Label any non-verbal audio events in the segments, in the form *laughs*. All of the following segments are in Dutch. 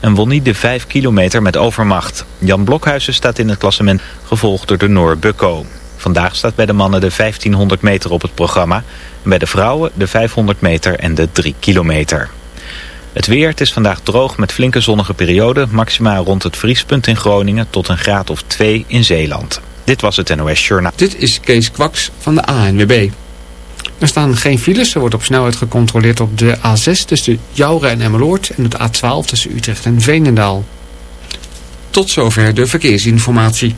en won niet de 5 kilometer met overmacht. Jan Blokhuizen staat in het klassement, gevolgd door de Noor Bukko. Vandaag staat bij de mannen de 1500 meter op het programma... en bij de vrouwen de 500 meter en de 3 kilometer. Het weer, het is vandaag droog met flinke zonnige perioden... maxima rond het vriespunt in Groningen tot een graad of 2 in Zeeland. Dit was het NOS Journaal. Dit is Kees Kwaks van de ANWB. Er staan geen files. Er wordt op snelheid gecontroleerd op de A6 tussen Jouren en Emmeloord... en de A12 tussen Utrecht en Veenendaal. Tot zover de verkeersinformatie.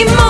Emotion,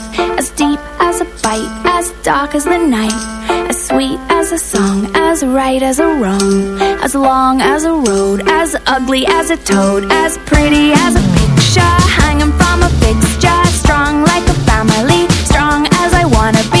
dark as the night, as sweet as a song, as right as a wrong, as long as a road, as ugly as a toad, as pretty as a picture hanging from a fixture, strong like a family, strong as I wanna be,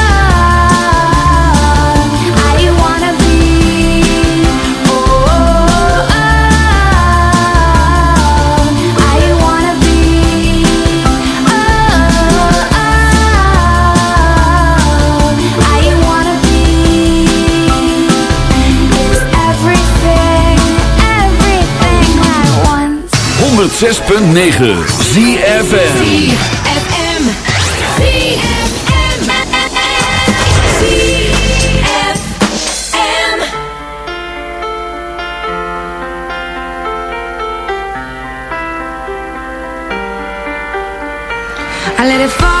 106.9 ZFM. ZFM. ZFM. ZFM. I let it fall,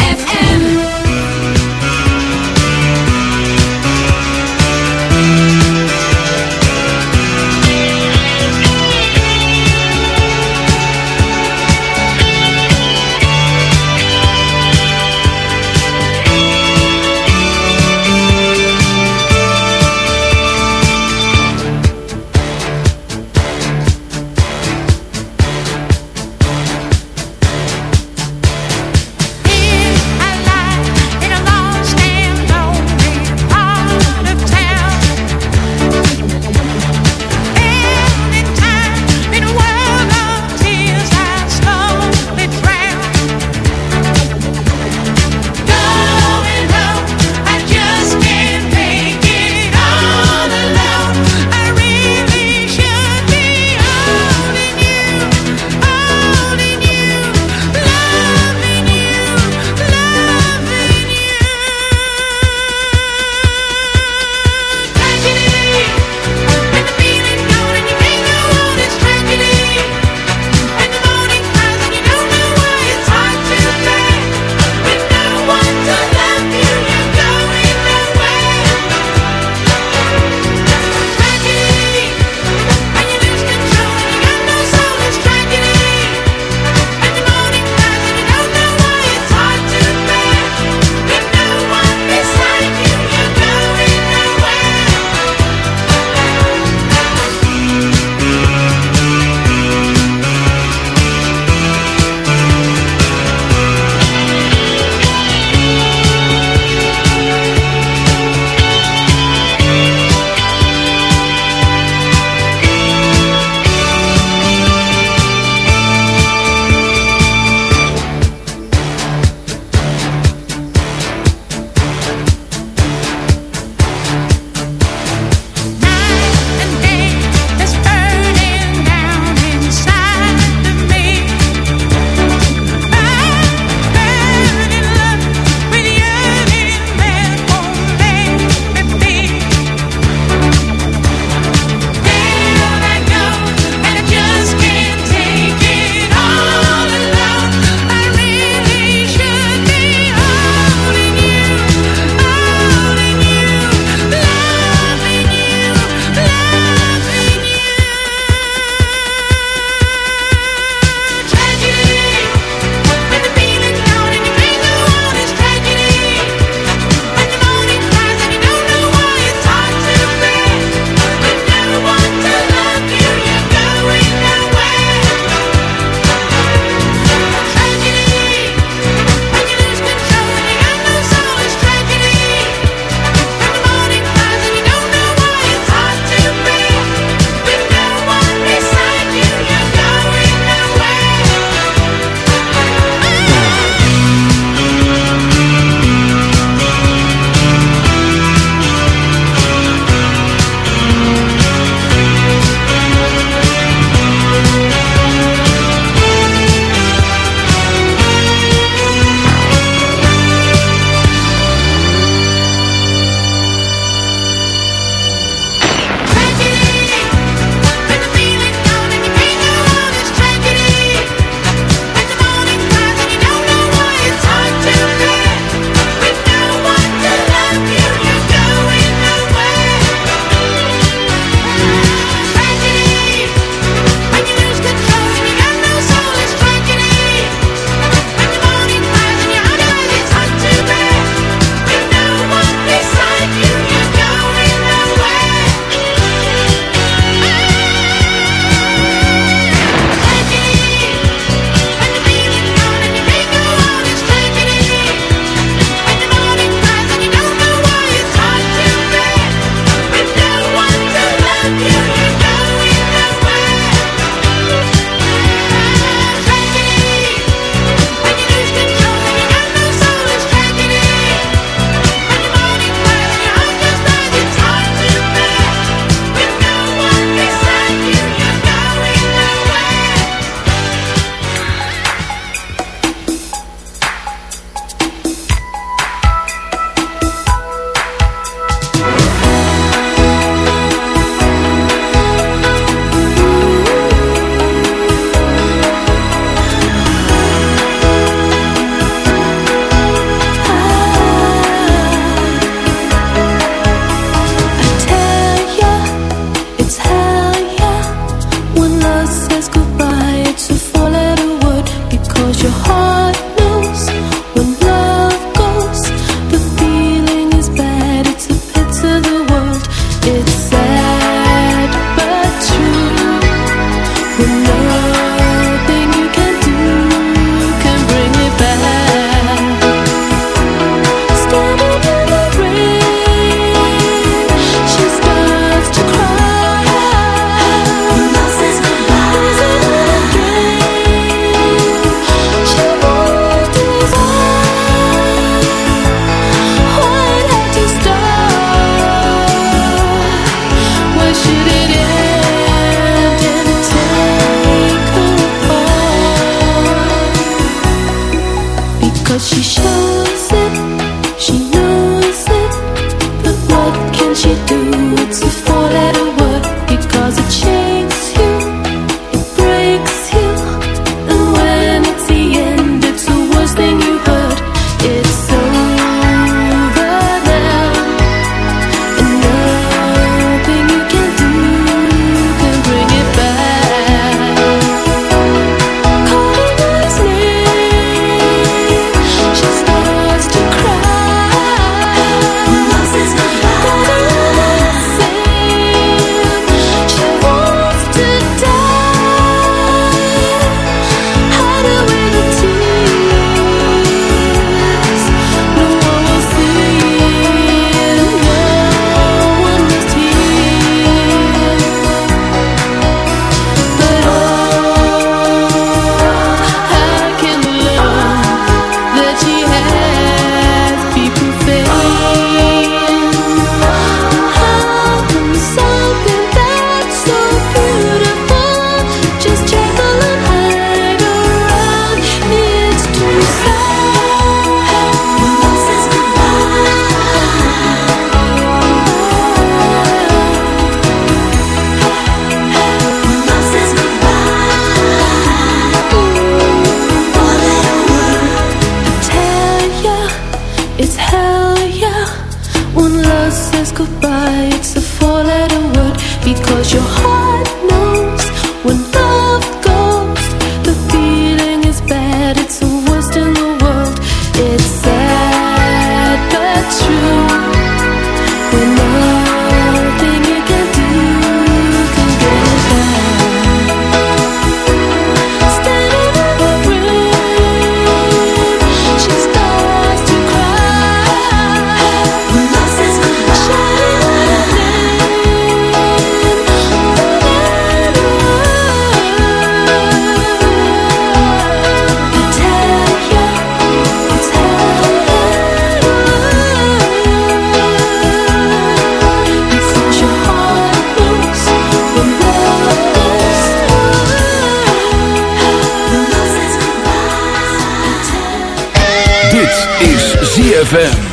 ZFM.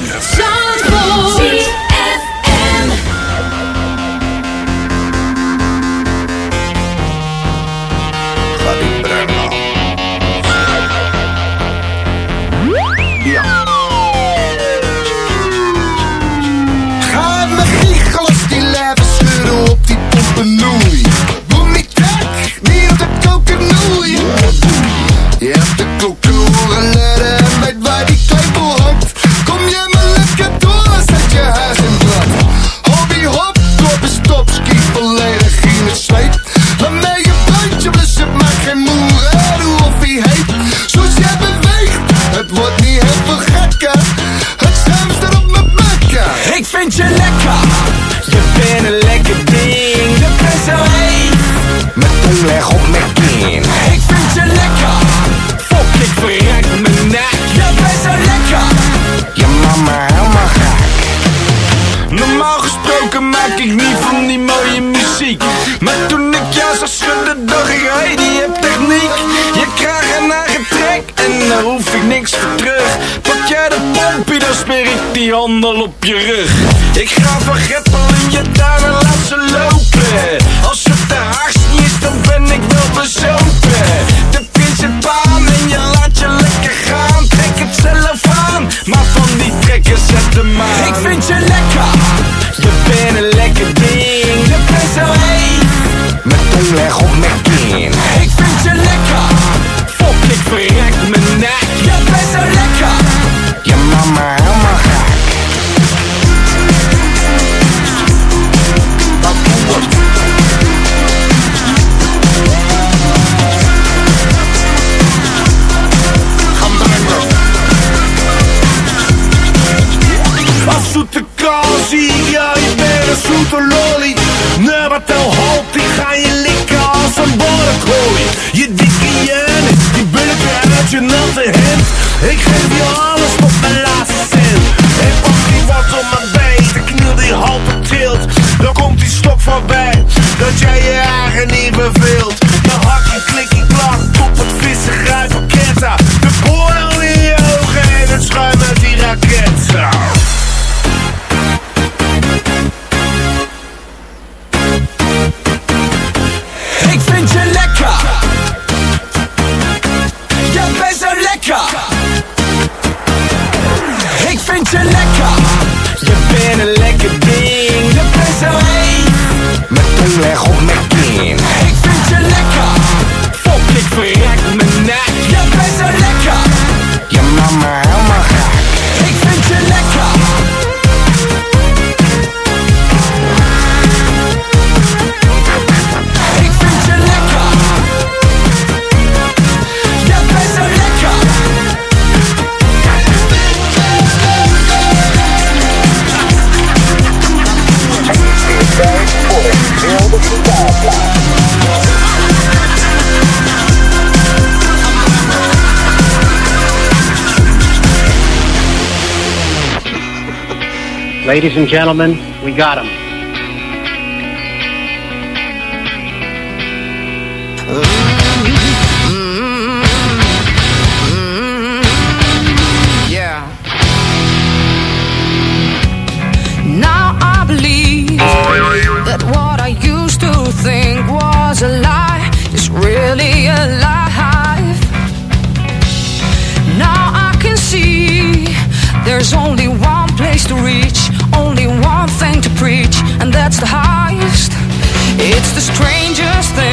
Ladies and gentlemen, we got him. that's the highest. It's the strangest thing.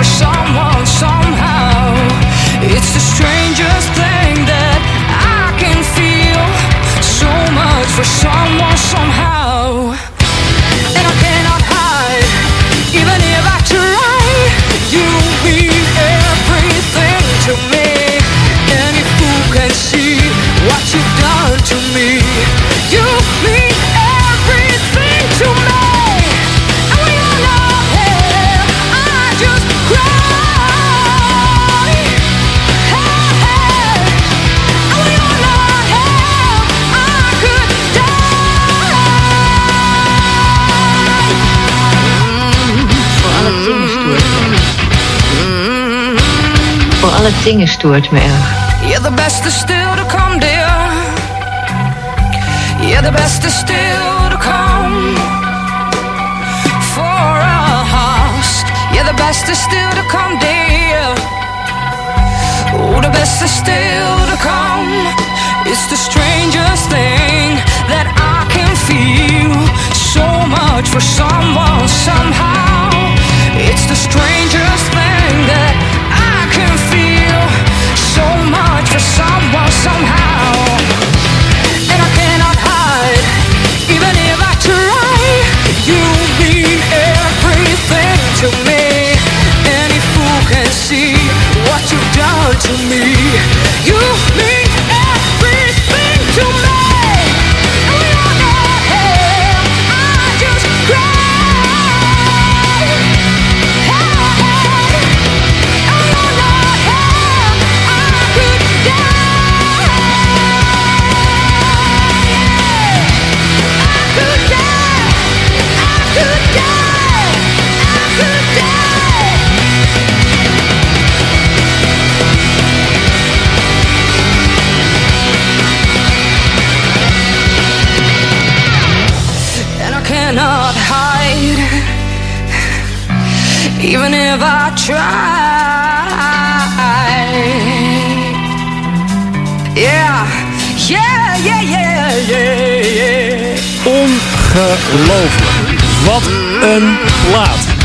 for someone dat zingen stoort me erg. Yeah, the best is still to come, dear. Yeah, the best is still to come. For our house. Yeah, the best is still to come, dear. Oh, the best is still to come. It's the strangest thing that I can feel. So much for someone, somehow. It's the strangest Ongelooflijk. Wat een plaat.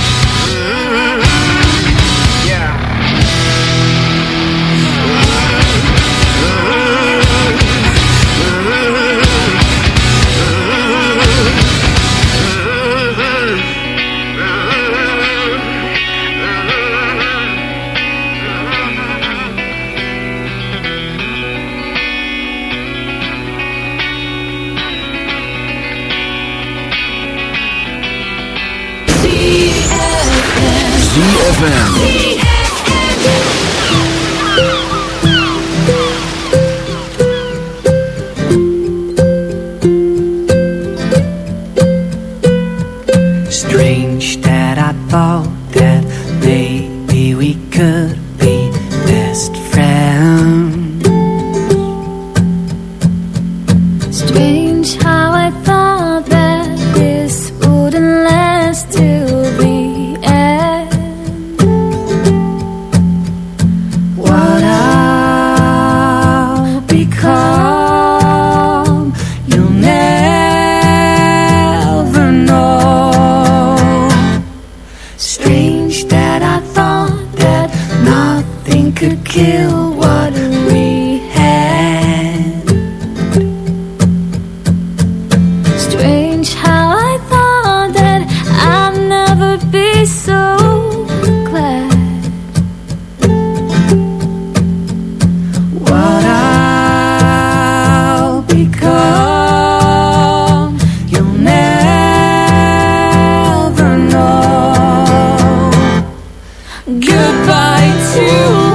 to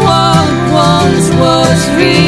what once was real.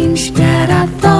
strange.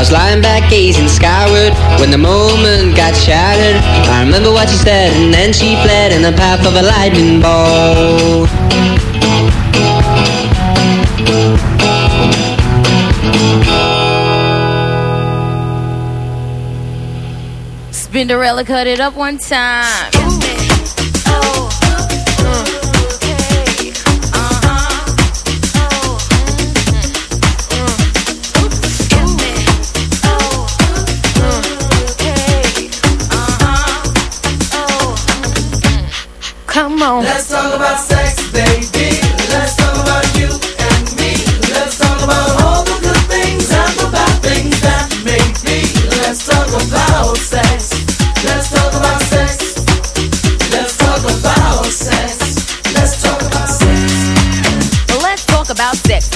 I was lying back gazing skyward when the moment got shattered. I remember what she said, and then she fled in the path of a lightning bolt. Cinderella cut it up one time.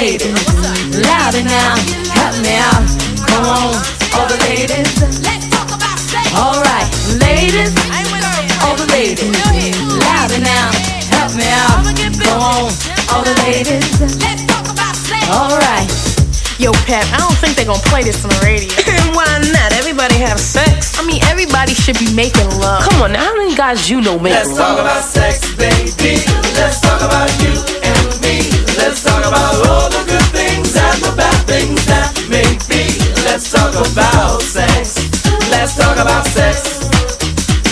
all the ladies, louder now, help me out. Come on, all the ladies. Let's talk about sex. All right, ladies, all the ladies, louder now, help me out. Come on, all the ladies. Let's talk about sex. All right. Yo, Pep, I don't think they're gonna play this on the radio. *laughs* And why not? Everybody have sex. I mean, everybody should be making love. Come on, now, how many guys you know make Let's love? talk about sex, baby. Let's talk about you and me. Let's talk about all the good things and the bad things that make me. Let's talk about sex. Let's talk about sex.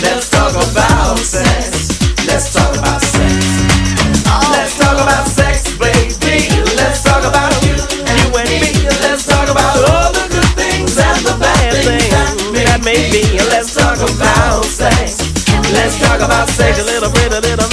Let's talk about sex. Let's talk about sex. Let's talk about sex, baby. Let's talk about you and me. Let's talk about all the good things and the bad things that make me. Let's talk about sex. Let's talk about sex a little bit, a little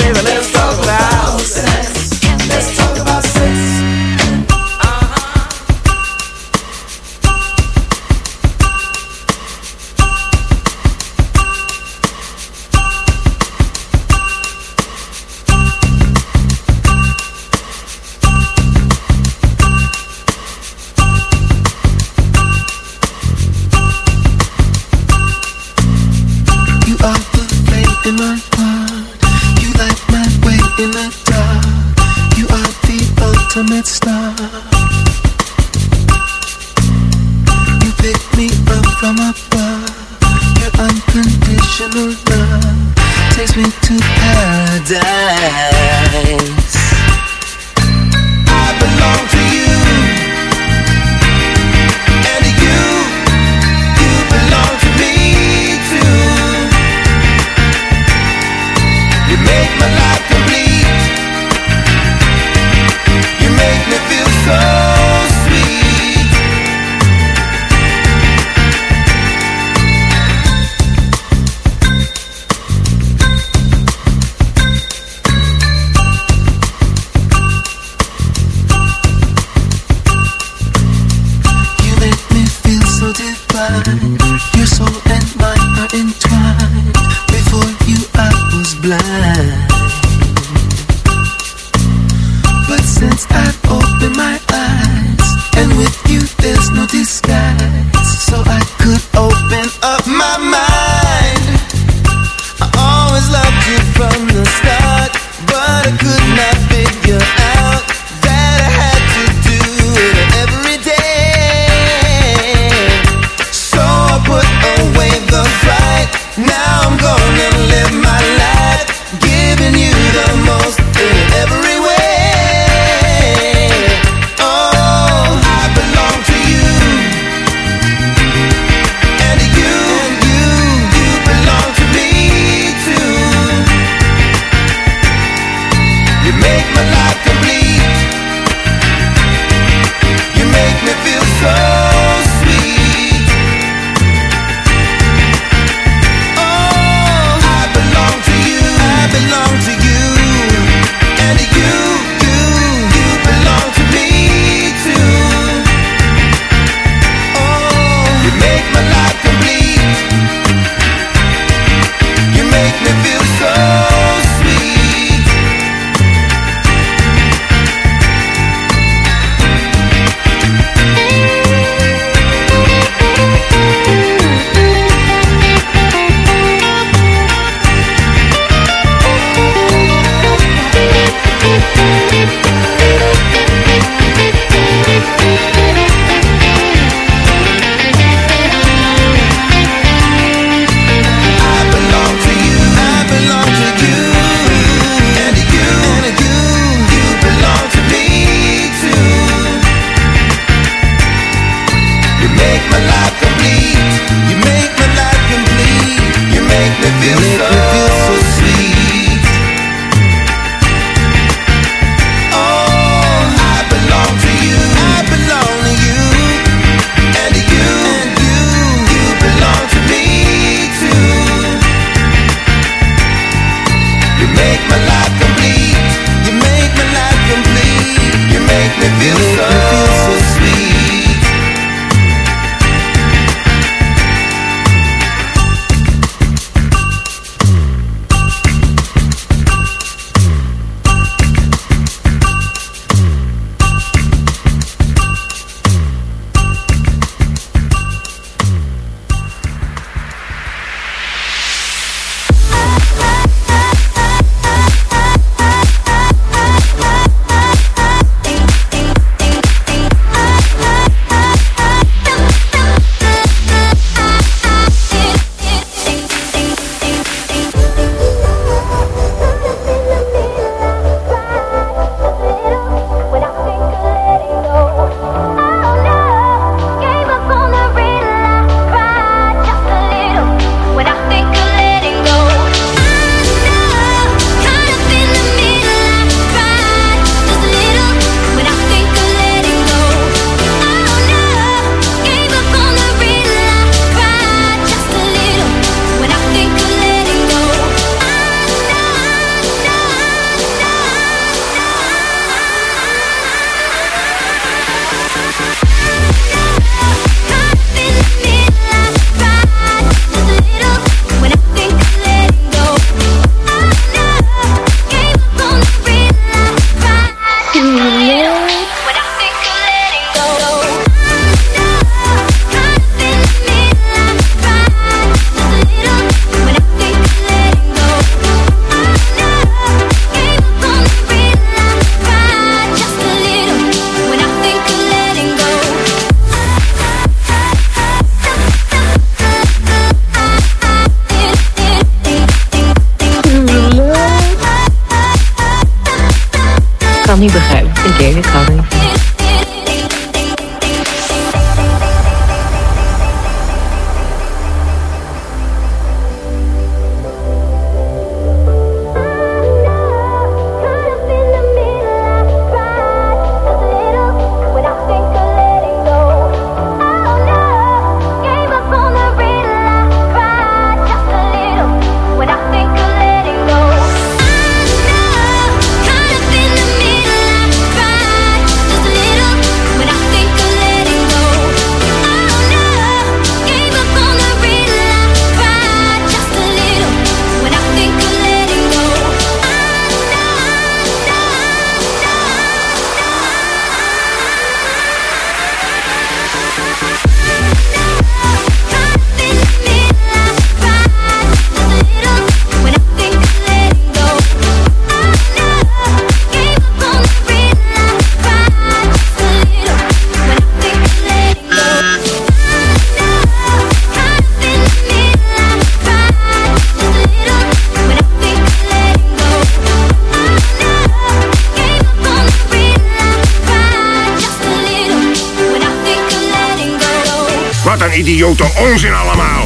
idiote onzin allemaal.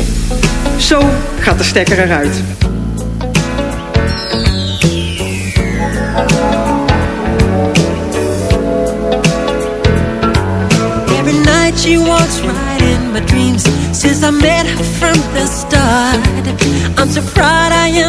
Zo gaat de stekker eruit. Every night she walks right in my dreams Since I met her from the start I'm so proud I am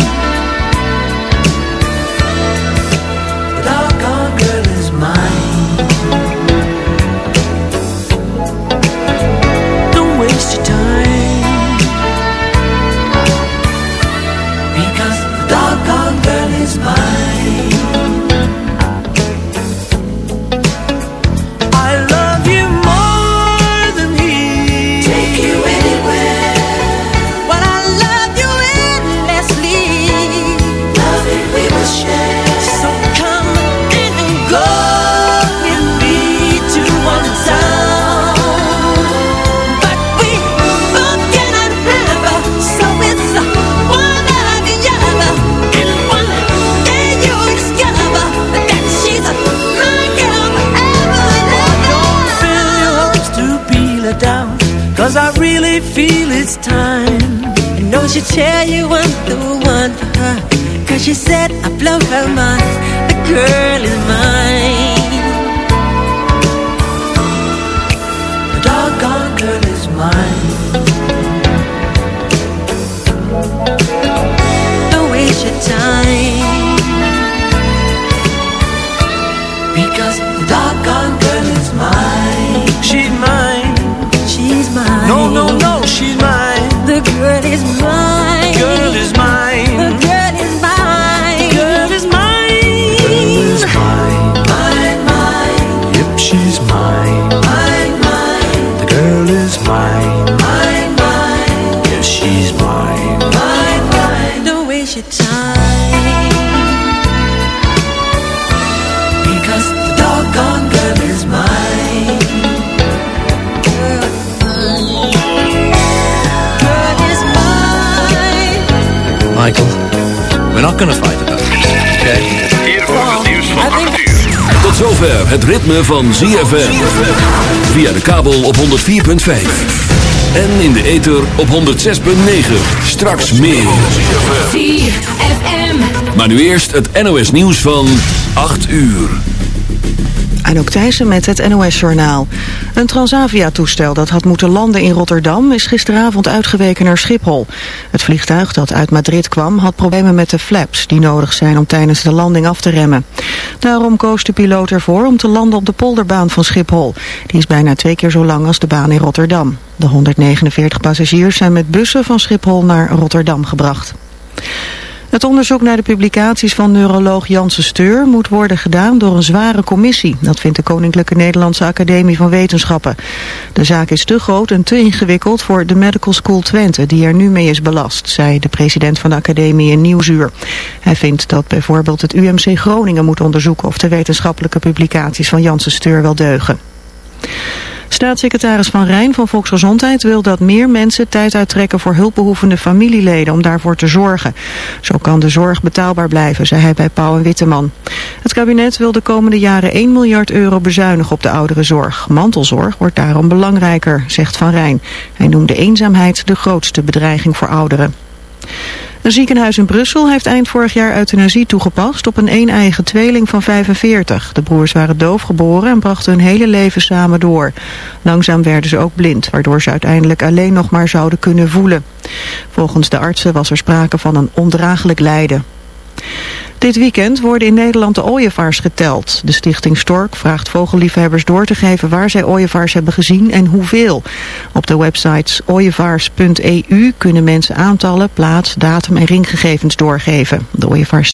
Said I blow her mind we're not gonna fight about this, okay? Hier het nieuws van 8 uur. Tot zover het ritme van ZFM. Via de kabel op 104.5. En in de ether op 106.9. Straks meer. ZFM. Maar nu eerst het NOS nieuws van 8 uur. Anouk Thijssen met het NOS-journaal. Een Transavia-toestel dat had moeten landen in Rotterdam... is gisteravond uitgeweken naar Schiphol. Het vliegtuig dat uit Madrid kwam had problemen met de flaps... die nodig zijn om tijdens de landing af te remmen. Daarom koos de piloot ervoor om te landen op de polderbaan van Schiphol. Die is bijna twee keer zo lang als de baan in Rotterdam. De 149 passagiers zijn met bussen van Schiphol naar Rotterdam gebracht. Het onderzoek naar de publicaties van neuroloog Janssen Steur moet worden gedaan door een zware commissie. Dat vindt de Koninklijke Nederlandse Academie van Wetenschappen. De zaak is te groot en te ingewikkeld voor de Medical School Twente, die er nu mee is belast, zei de president van de Academie in Nieuwsuur. Hij vindt dat bijvoorbeeld het UMC Groningen moet onderzoeken of de wetenschappelijke publicaties van Janssen Steur wel deugen. Staatssecretaris Van Rijn van Volksgezondheid wil dat meer mensen tijd uittrekken voor hulpbehoevende familieleden om daarvoor te zorgen. Zo kan de zorg betaalbaar blijven, zei hij bij Pauw en Witteman. Het kabinet wil de komende jaren 1 miljard euro bezuinigen op de ouderenzorg. Mantelzorg wordt daarom belangrijker, zegt Van Rijn. Hij noemde eenzaamheid de grootste bedreiging voor ouderen. Een ziekenhuis in Brussel heeft eind vorig jaar euthanasie toegepast op een een-eigen tweeling van 45. De broers waren doof geboren en brachten hun hele leven samen door. Langzaam werden ze ook blind, waardoor ze uiteindelijk alleen nog maar zouden kunnen voelen. Volgens de artsen was er sprake van een ondraaglijk lijden. Dit weekend worden in Nederland de ooievaars geteld. De stichting Stork vraagt vogelliefhebbers door te geven waar zij ooievaars hebben gezien en hoeveel. Op de websites ooievaars.eu kunnen mensen aantallen, plaats, datum en ringgegevens doorgeven. De ooievaars